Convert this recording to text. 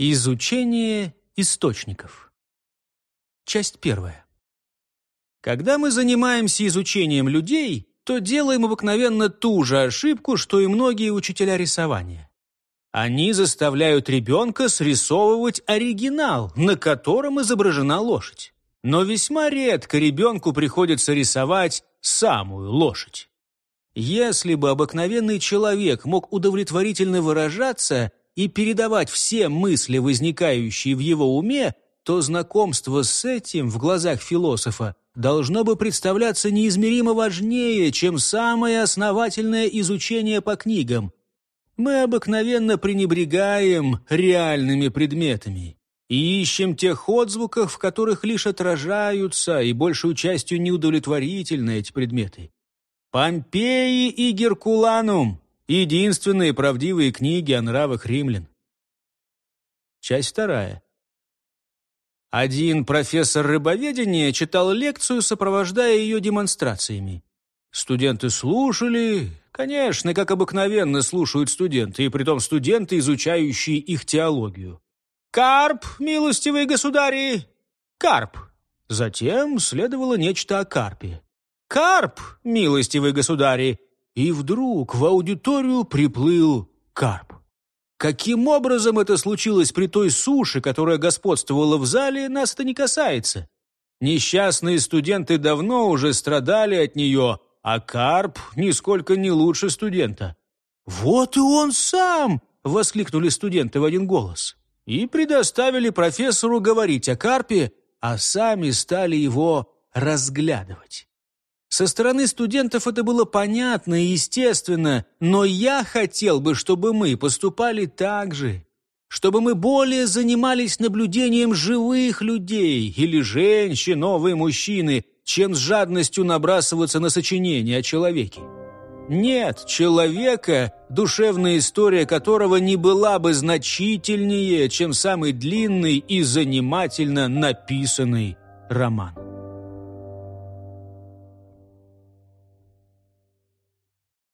Изучение источников. Часть первая. Когда мы занимаемся изучением людей, то делаем обыкновенно ту же ошибку, что и многие учителя рисования. Они заставляют ребенка срисовывать оригинал, на котором изображена лошадь. Но весьма редко ребенку приходится рисовать самую лошадь. Если бы обыкновенный человек мог удовлетворительно выражаться, и передавать все мысли, возникающие в его уме, то знакомство с этим в глазах философа должно бы представляться неизмеримо важнее, чем самое основательное изучение по книгам. Мы обыкновенно пренебрегаем реальными предметами и ищем тех отзвуков, в которых лишь отражаются и большую частью неудовлетворительны эти предметы. Помпеи и Геркуланум Единственные правдивые книги о нравах римлян. Часть вторая. Один профессор рыбоведения читал лекцию, сопровождая ее демонстрациями. Студенты слушали, конечно, как обыкновенно слушают студенты, и притом студенты, изучающие их теологию. «Карп, милостивые государи! Карп!» Затем следовало нечто о карпе. «Карп, милостивые государи! И вдруг в аудиторию приплыл карп. Каким образом это случилось при той суше, которая господствовала в зале, нас это не касается. Несчастные студенты давно уже страдали от нее, а карп нисколько не лучше студента. «Вот и он сам!» — воскликнули студенты в один голос. И предоставили профессору говорить о карпе, а сами стали его разглядывать. Со стороны студентов это было понятно и естественно, но я хотел бы, чтобы мы поступали так же, чтобы мы более занимались наблюдением живых людей или женщин, новые мужчины, чем с жадностью набрасываться на сочинение о человеке. Нет человека, душевная история которого не была бы значительнее, чем самый длинный и занимательно написанный роман.